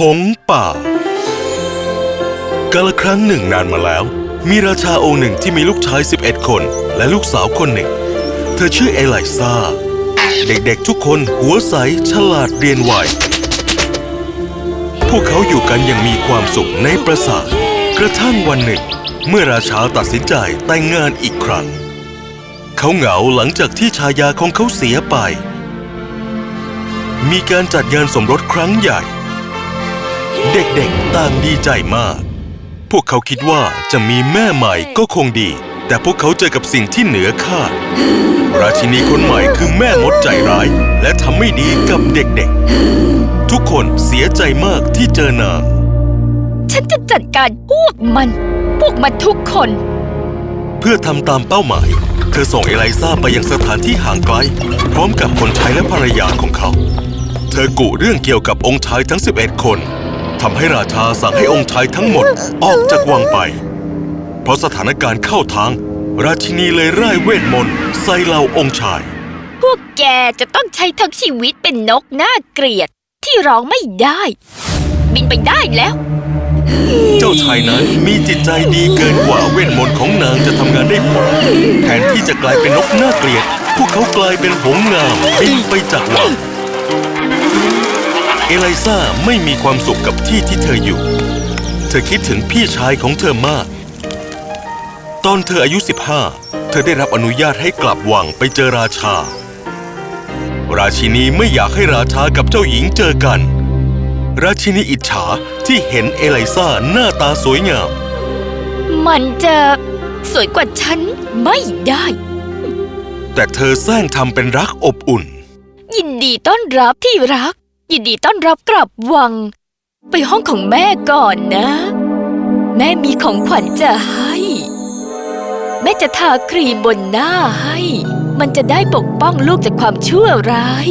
หงป่ากาลครั้งหนึ่งนานมาแล้ว มีราชาองค์หนึ่งที่มีลูกชาย 11 คน และลูกสาวคนหนึ่ง เธอชื่อเอไลซาเด็กๆทุกคนหัวใสฉลาดเรียนไวพวกเขาอยู่กันอย่างมีความสุขในปราสาทกระทั่งวันหนึ่ง เมื่อราชาตัดสินใจแต่งงานอีกครั้ง เขาเหงาหลังจากที่ชายาของเขาเสียไป มีการจัดงานสมรสครั้งใหญ่ เด็กๆ ต่างดีใจมาก พวกเขาคิดว่าจะมีแม่ใหม่ก็คงดี แต่พวกเขาเจอกับสิ่งที่เหนือคาด ราชินีคนใหม่คือแม่มดใจร้าย และทำไม่ดีกับเด็กๆ ทุกคนเสียใจมากที่เจอนาง ฉันจะจัดการพวกมัน พวกมันทุกคน เพื่อทำตามเป้าหมาย เธอส่งเอไลซาไปยังสถานที่ห่างไกล พร้อมกับคนใช้และภรรยาของเขา เธอกุเรื่องเกี่ยวกับองค์ชายทั้ง 11 คน ทำให้ราชาสั่งให้องค์ชายทั้งหมดออกจากวังไป เพราะสถานการณ์เข้าทาง ราชินีเลยร่ายเวทมนต์ใส่เหล่าองค์ชาย พวกแกจะต้องใช้ทั้งชีวิตเป็นนกน่าเกลียดที่ร้องไม่ได้ บินไปได้แล้ว เจ้าชายนั้นมีจิตใจดีเกินกว่าเวทมนต์ของนางจะทำงานได้ผลแทนที่จะกลายเป็นนกน่าเกลียด พวกเขากลายเป็นหงส์งามบินไปจากวัง เอไลซาไม่มีความสุขกับที่ที่เธออยู่ เธอคิดถึงพี่ชายของเธอมาก ตอนเธออายุ 15 เธอได้รับอนุญาตให้กลับวังไปเจอราชา ราชินีไม่อยากให้ราชากับเจ้าหญิงเจอกัน ราชินีอิจฉาที่เห็นเอไลซาหน้าตาสวยงาม มันจะสวยกว่าฉันไม่ได้ แต่เธอแซงทำเป็นรักอบอุ่น ยินดีต้อนรับที่รัก ยินดีต้อนรับกลับวัง ไปห้องของแม่ก่อนนะ แม่มีของขวัญจะให้ แม่จะทาครีมบนหน้าให้ มันจะได้ปกป้องลูกจากความชั่วร้าย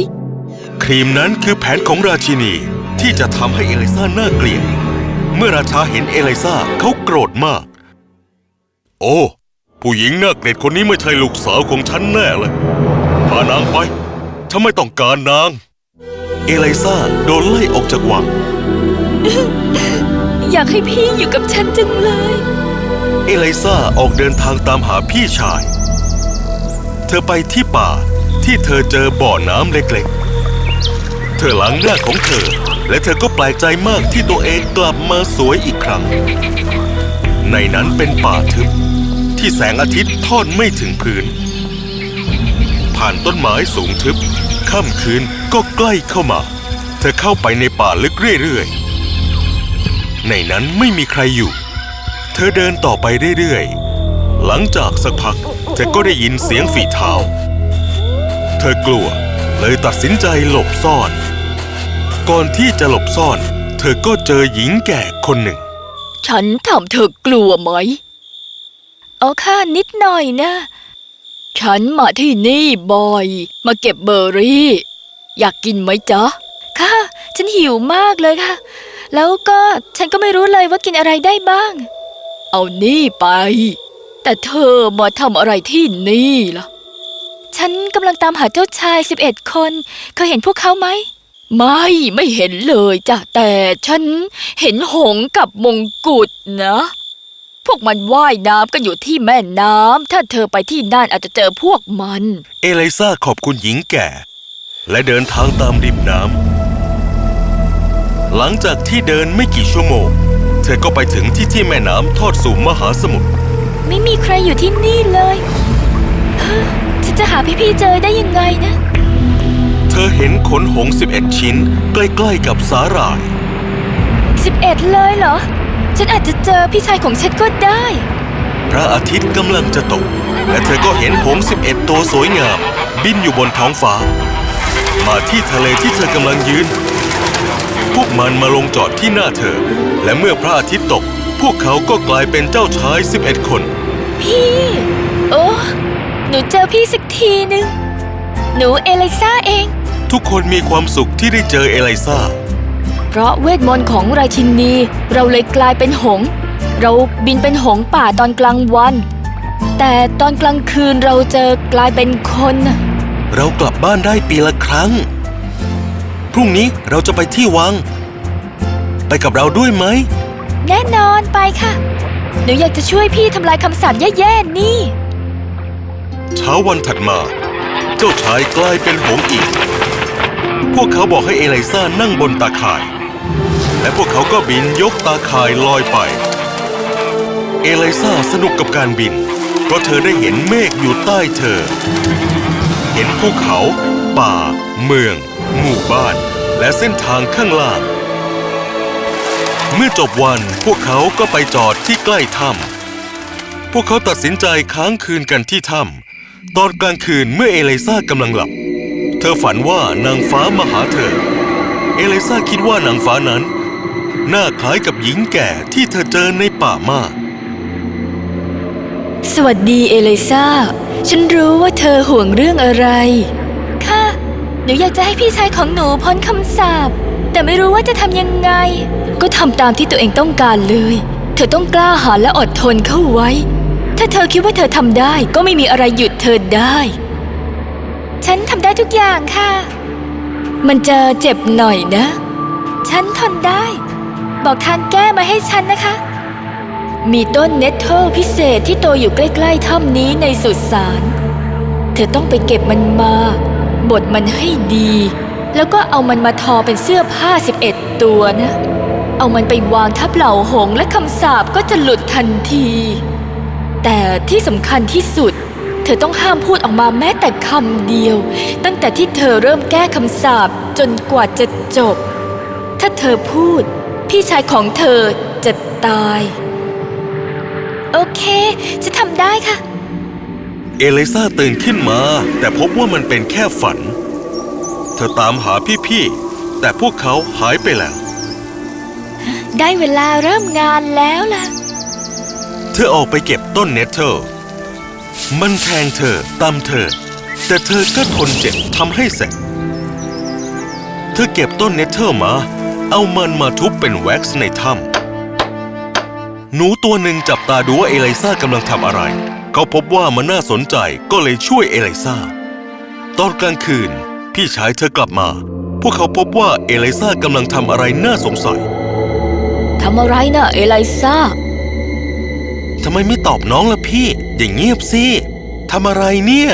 ครีมนั้นคือแผนของราชินีที่จะทำให้เอลิซาน่าเกลียด เมื่อราชาเห็นเอลิซาเขาโกรธมาก โอ้ ผู้หญิงน่าเกลียดคนนี้ไม่ใช่ลูกสาวของฉันแน่เลยพานางไป ฉันไม่ต้องการนาง เอลิซาโดนไล่ออกจากวัง อยากให้พี่อยู่กับฉันจังเลย เอลิซาออกเดินทางตามหาพี่ชาย เธอไปที่ป่าที่เธอเจอบ่อน้ำเล็กๆ เธอล้างหน้าของเธอ และเธอก็แปลกใจมากที่ตัวเองกลับมาสวยอีกครั้ง ในนั้นเป็นป่าทึบ ที่แสงอาทิตย์ทอดไม่ถึงพื้น ผ่านต้นไม้สูงทึบ ค่ำคืนก็ใกล้เข้ามา เธอเข้าไปในป่าลึกเรื่อยๆ ในนั้นไม่มีใครอยู่ เธอเดินต่อไปเรื่อยๆ หลังจากสักพัก เธอก็ได้ยินเสียงฝีเท้า เธอกลัวเลยตัดสินใจหลบซ่อน ก่อนที่จะหลบซ่อน เธอก็เจอหญิงแก่คนหนึ่ง ฉันทำเธอกลัวไหมเอาค่านิดหน่อยนะ ฉันมาที่นี่บ่อย มาเก็บเบอร์รี่ อยากกินไหมจ๊ะ ค่ะ ฉันหิวมากเลยค่ะ แล้วก็ฉันก็ไม่รู้เลยว่ากินอะไรได้บ้าง เอานี่ไป แต่เธอมาทำอะไรที่นี่ล่ะ ฉันกำลังตามหาเจ้าชาย11คน เคยเห็นพวกเขาไหม ไม่ไม่เห็นเลยจ้ะแต่ฉันเห็นหงส์กับมงกุฎนะ พวกมันว่ายน้ำกันอยู่ที่แม่น้ำ ถ้าเธอไปที่นั่นอาจจะเจอพวกมัน เอลิซาขอบคุณหญิงแก่ และเดินทางตามริมน้ำ หลังจากที่เดินไม่กี่ชั่วโมง เธอก็ไปถึงที่ที่แม่น้ำทอดสู่มหาสมุทร ไม่มีใครอยู่ที่นี่เลยเฮ้อฉันจะหาพี่ๆเจอได้ยังไงนะ เธอเห็นขนหงส์11 ชิ้น ใกล้ๆกับสาหร่าย 11 เลยเหรอ ฉันอาจจะเจอพี่ชายของฉันก็ได้ พระอาทิตย์กำลังจะตก และเธอก็เห็นหงส์11 ตัวสวยงาม บินอยู่บนท้องฟ้า มาที่ทะเลที่เธอกำลังยืน พวกมันมาลงจอดที่หน้าเธอ และเมื่อพระอาทิตย์ตก พวกเขาก็กลายเป็นเจ้าชาย 11 คน พี่ โอ้หนูเจอพี่สักทีหนึ่งหนูเอลิซาเอง ทุกคนมีความสุขที่ได้เจอเอลิซา เพราะเวทมนต์ของราชินี เราเลยกลายเป็นหงส์เราบินเป็นหงส์ป่าตอนกลางวัน แต่ตอนกลางคืนเราเจอกลายเป็นคนน่ะเรากลับบ้านได้ปีละครั้ง พรุ่งนี้เราจะไปที่วังกับเราด้วยไหม แน่นอนไปค่ะ หนูอยากจะช่วยพี่ทำลายคำสาปแย่ๆนี่ เช้าวันถัดมา เจ้าชายกลายเป็นหงส์อีก พวกเขาบอกให้เอไลซ่านั่งบนตาข่าย และพวกเขาก็บินยกตาข่ายลอยไป เอไลซ่าสนุกกับการบิน เพราะเธอได้เห็นเมฆอยู่ใต้เธอ เห็นภูเขา ป่า เมือง หมู่บ้าน และเส้นทางข้างล่าง เมื่อจบวันพวกเขาก็ไปจอดที่ใกล้ถ้ำพวกเขาตัดสินใจค้างคืนกันที่ถ้ำตอนกลางคืนเมื่อเอเลซ่ากำลังหลับ เธอฝันว่านางฟ้ามาหาเธอ เอเลซ่าคิดว่านางฟ้านั้น หน้าคล้ายกับหญิงแก่ที่เธอเจอในป่ามาก สวัสดีเอเลซ่าฉันรู้ว่าเธอห่วงเรื่องอะไร ค่ะ หนูอยากจะให้พี่ชายของหนูพ้นคำสาป แต่ไม่รู้ว่าจะทำยังไง ก็ทำตามที่ตัวเองต้องการเลย เธอต้องกล้าหาญและอดทนเข้าไว้ ถ้าเธอคิดว่าเธอทำได้ก็ไม่มีอะไรหยุดเธอได้ ฉันทำได้ทุกอย่างค่ะ มันจะเจ็บหน่อยนะ ฉันทนได้ บอกทางแก้มาให้ฉันนะคะ มีต้นเนทเทิลพิเศษที่โตอยู่ใกล้ๆถ้ำนี้ในสุสาน เธอต้องไปเก็บมันมา บดมันให้ดี แล้วก็เอามันมาทอเป็นเสื้อผ้า 11 ตัวนะ เอามันไปวางทับเหล่าหงและคำสาปก็จะหลุดทันที แต่ที่สำคัญที่สุดเธอต้องห้ามพูดออกมาแม้แต่คำเดียว ตั้งแต่ที่เธอเริ่มแก้คำสาปจนกว่าจะจบ ถ้าเธอพูด พี่ชายของเธอจะตาย โอเค จะทำได้ค่ะ เอเลซ่าตื่นขึ้นมา แต่พบว่ามันเป็นแค่ฝัน เธอตามหาพี่ๆ แต่พวกเขาหายไปแล้ว ได้เวลาเริ่มงานแล้วล่ะ เธอออกไปเก็บต้น nettle มันแทงเธอตำเธอ แต่เธอก็ทนเจ็บทำให้เสร็จ เธอเก็บต้น nettle มา เอามันมาทุบเป็นแว็กซ์ในถ้ำหนูตัวหนึ่งจับตาดูว่าเอไลซ่ากำลังทำอะไร เขาพบว่ามันน่าสนใจก็เลยช่วยเอไลซ่าตอนกลางคืน พี่ชายเธอกลับมา พวกเขาพบว่าเอไลซ่ากำลังทำอะไรน่าสงสัยทำอะไรนะเอไลซ่าทำไมไม่ตอบน้องล่ะพี่ อย่างเงียบสิทำอะไรเนี่ย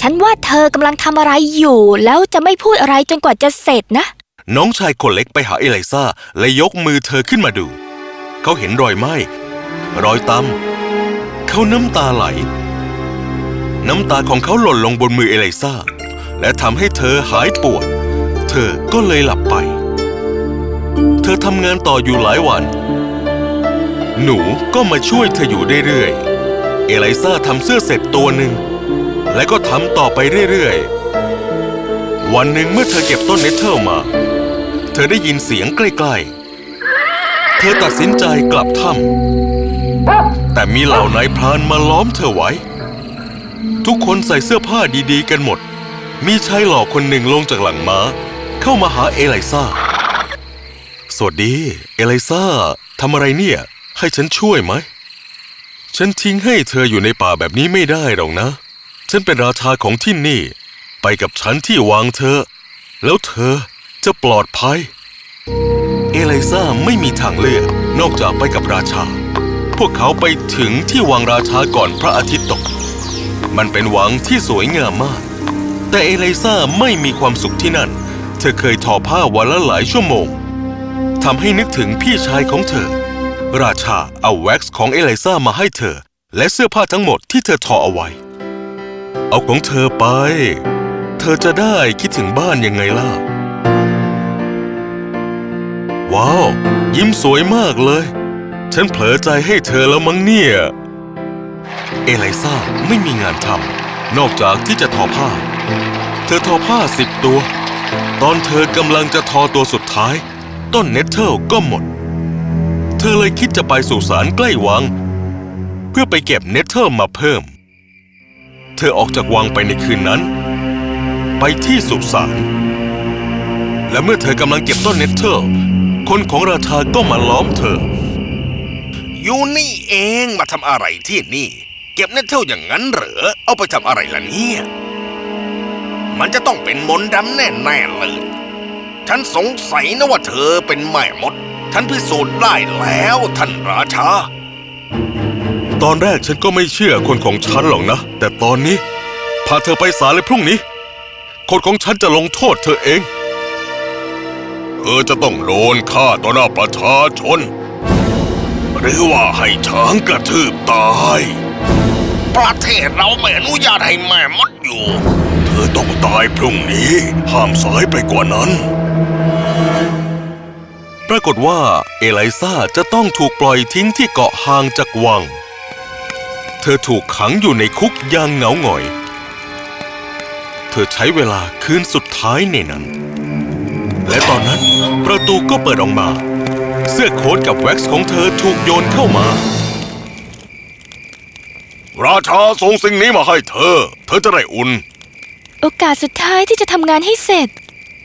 ฉันว่าเธอกำลังทำอะไรอยู่ แล้วจะไม่พูดอะไรจนกว่าจะเสร็จนะ น้องชายคนเล็กไปหาเอไลซ่าและยกมือเธอขึ้นมาดู เขาเห็นรอยไหม้รอยตำเขาน้ำตาไหล น้ำตาของเขาหล่นลงบนมือเอไลซ่าและทำให้เธอหายปวด เธอก็เลยหลับไป เธอทำงานต่ออยู่หลายวัน หนูก็มาช่วยเธออยู่เรื่อยๆ เอไลซ่าทำเสื้อเสร็จตัวหนึ่ง และก็ทำต่อไปเรื่อยๆ วันหนึ่งเมื่อเธอเก็บต้นเนเทิลมา เธอได้ยินเสียงใกล้ๆ เธอตัดสินใจกลับถ้ำแต่มีเหล่านายพรานมาล้อมเธอไว้ ทุกคนใส่เสื้อผ้าดีๆกันหมด มีชายหล่อคนหนึ่งลงจากหลังม้า เข้ามาหาเอไลซ่าสวัสดี เอไลซ่าทำอะไรเนี่ย ให้ฉันช่วยไหม ฉันทิ้งให้เธออยู่ในป่าแบบนี้ไม่ได้หรอกนะ ฉันเป็นราชาของที่นี่ ไปกับฉันที่วางเธอ แล้วเธอ จะปลอดภัย เอไลซ่าไม่มีทางเลือกนอกจากไปกับราชา พวกเขาไปถึงที่วังราชาก่อนพระอาทิตย์ตก มันเป็นวังที่สวยงามมาก แต่เอไลซ่าไม่มีความสุขที่นั่น เธอเคยทอผ้าวันละหลายชั่วโมงทำให้นึกถึงพี่ชายของเธอ ราชาเอาแว็กซ์ของเอไลซ่ามาให้เธอ และเสื้อผ้าทั้งหมดที่เธอทอเอาไว้ เอาของเธอไป เธอจะได้คิดถึงบ้านยังไงล่ะ ว้าว ยิ้มสวยมากเลย ฉันเผลอใจให้เธอแล้วมั้งเนี่ย เอไลซ่าไม่มีงานทำนอกจากที่จะทอผ้า เธอทอผ้าสิบตัว ตอนเธอกำลังจะทอตัวสุดท้าย ต้น nettle ก็หมด เธอเลยคิดจะไปสุสานใกล้วัง เพื่อไปเก็บ nettle มาเพิ่ม เธอออกจากวังไปในคืนนั้น ไปที่สุสานและเมื่อเธอกำลังเก็บต้น nettle คนของราชาก็มาล้อมเธอ อยู่นี่เองมาทำอะไรที่นี่ เก็บ nettle อย่างนั้นเหรอ เอาไปทำอะไรล่ะเนี่ย มันจะต้องเป็นมนต์ดำแน่ๆเลย ฉันสงสัยนะว่าเธอเป็นแม่มด ฉันพิสูจน์ได้แล้วท่านราชา ตอนแรกฉันก็ไม่เชื่อคนของฉันหรอกนะ แต่ตอนนี้ พาเธอไปศาลเลยพรุ่งนี้ คนของฉันจะลงโทษเธอเองเธอจะต้องโดนฆ่าต่อหน้าประชาชน หรือว่าให้ช้างกระทืบตาย ประเทศเราไม่อนุญาตให้แม่มดอยู่ เธอต้องตายพรุ่งนี้ ห้ามสายไปกว่านั้น ปรากฏว่าเอไลซาจะต้องถูกปล่อยทิ้งที่เกาะห่างจากวัง เธอถูกขังอยู่ในคุกอย่างเหงาหงอย เธอใช้เวลาคืนสุดท้ายในนั้น และตอนนั้นประตูก็เปิดออกมา เสื้อโค้ทกับแว็กซ์ของเธอถูกโยนเข้ามา ราชาส่งสิ่งนี้มาให้เธอ เธอจะได้อุ่น โอกาสสุดท้ายที่จะทำงานให้เสร็จ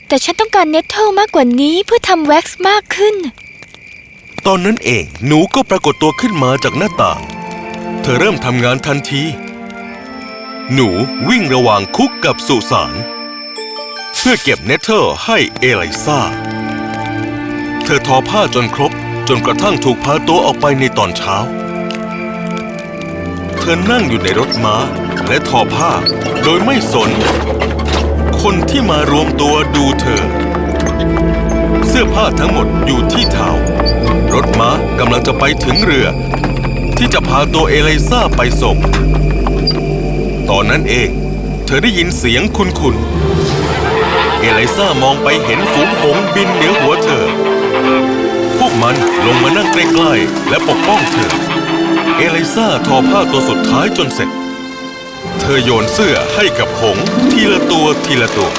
แต่ฉันต้องการเนทเทิลมากกว่านี้เพื่อทำแว็กซ์มากขึ้น ตอนนั้นเองหนูก็ปรากฏตัวขึ้นมาจากหน้าต่าง เธอเริ่มทำงานทันที หนูวิ่งระหว่างคุกกับสุสาน เพื่อเก็บเนเธอร์ให้เอไลซาเธอทอผ้าจนครบจนกระทั่งถูกพาตัวออกไปในตอนเช้า เธอนั่งอยู่ในรถม้าและทอผ้าโดยไม่สน คนที่มารวมตัวดูเธอ เสื้อผ้าทั้งหมดอยู่ที่เท้ารถม้ากำลังจะไปถึงเรือ ที่จะพาตัวเอเลซ่าไปส่ง ตอนนั้นเอง เธอได้ยินเสียงคุ้นๆ เอเลซ่ามองไปเห็นฝูงหงส์บินเหนือหัวเธอ พวกมันลงมานั่งใกล้ๆและปกป้องเธอ เอเลซ่าทอผ้าตัวสุดท้ายจนเสร็จ เธอโยนเสื้อให้กับหงส์ทีละตัวทีละตัว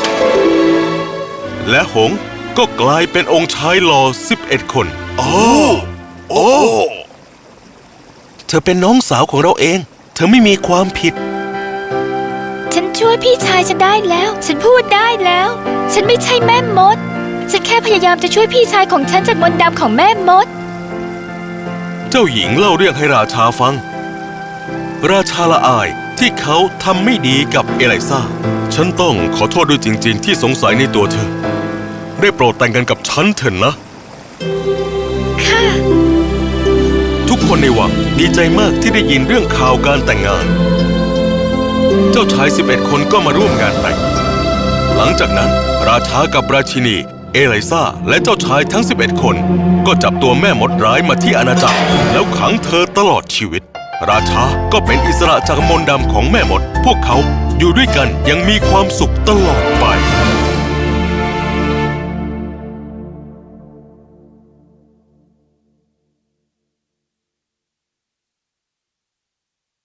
และหงส์ก็กลายเป็นองค์ชายหล่อ11 คน โอ้โอ้ เธอเป็นน้องสาวของเราเอง เธอไม่มีความผิดฉัน ช่วยพี่ชายฉันได้แล้ว ฉันพูดได้แล้ว ฉันไม่ใช่แม่มด ฉันแค่พยายามจะช่วยพี่ชายของฉันจากมนต์ดำของแม่มด เจ้าหญิงเล่าเรื่องให้ราชาฟัง ราชาละอายที่เขาทำไม่ดีกับเอไลซาฉันต้องขอโทษด้วยจริง ๆ ที่สงสัยในตัวเธอ ได้โปรดแต่งกันกับฉันเถอะนะ ค่ะ ทุกคนในวังดีใจมากที่ได้ยินเรื่องข่าวการแต่งงาน เจ้าชาย 11 คนก็มาร่วมงานแต่ง หลังจากนั้นราชากับราชินี เอไลซาและเจ้าชายทั้ง 11 คน ก็จับตัวแม่มดร้ายมาที่อาณาจักร แล้วขังเธอตลอดชีวิต ราชาก็เป็นอิสระจากมนต์ดำของแม่มด พวกเขาอยู่ด้วยกันยังมีความสุขตลอด